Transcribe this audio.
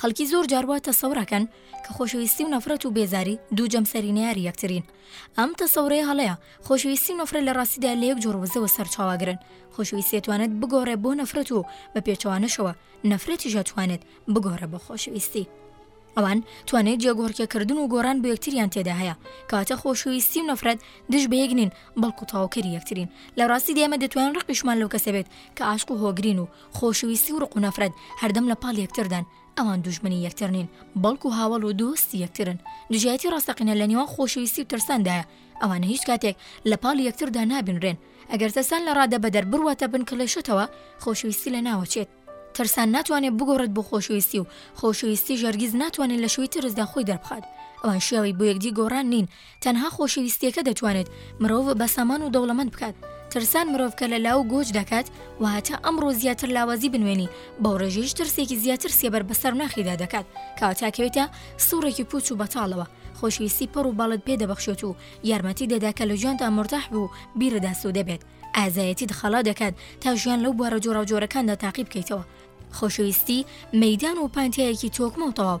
خەڵکی زۆر جار وا تەسەور ئەکەن کە خۆشەویستی و نەفرەت و بێزاری دوو جەمسەری نەیاری یەکترین. ئەم تەسەورەیە هەڵەیە، خۆشەویستی و نەفرەت لە ڕاستیدا لە یەک جۆر وزەوە سەرچاوەگرن، خۆشەویستی ئەتوانێت بگۆڕێ بۆ نەفرەت و بە پێچەوانەشەوە، نەفرەتیش ئەتوانێت بگۆڕێ بۆ خۆشەویستی. ئەوان توانای جێگۆڕکێکردن و گۆڕان بۆ یەکتریان تێدا هەیە، کەواتە خۆشەویستی و نەفرەت دژ بە یەک نین، بەڵکو تەواوکەری یەکترین. لە ڕاستیدا ئێمە دەتوانین ڕقیشمان لەو کەسە بێت کە عاشق و هۆگرین و خۆشەویستی و ڕق و نەفرەت هەردەم لە پاڵ یەکتردان، ئەوان دوژمنی یەکتر نین، بەڵکو هاوەڵ و دۆستی یەکترن. دژایەتی ڕاستەقینە لە نێوان خۆشەویستی و ترساندایە، ئەوانە هیچ کاتێک لە پاڵ یەکتردا نابینرێن. ئەگەر ترسان لە ڕادە بەدەر بڕواتە بن کڵێشەتەوە، خۆشەویستی لەناوەچێت. ترسان ناتوانێت بگۆڕێت بۆ خۆشەویستی و خۆشەویستیش هەرگیز ناتوانێت لە شووی ترسدا خۆی دەربخات. ئەوان شیاوی بۆ یەکدی گۆڕان نین، تەنها خۆشەویستیەکە دەتوانێت مرۆڤ بە سامان و دەوڵەمەند بکات، ترسان مرۆڤ کە لە لاو گۆج دەکات و هەتا ئەمڕۆ زیاتر لاوازی بنوێنی بەو ڕێژەیش ترسێکی زیاتر سێبەر بەسەر ناخیدا دەکات کە تاکەوێتە سوڕێکی پوچ و بەتاڵەوە خۆشویستی پەڕ و باڵت پێ دەبەخشێت و یارمەتی دەدا کە لە جواندا مورتاح بو بیرت ئاسودە بێت ئازایەتیت خەڵا دەکات تا ژیان لەو بوارە جۆراوجۆرەکاندا تاقی بکەیتەوە خۆشەویستی مەیدان و پانتایەکی تۆکمە و تەواو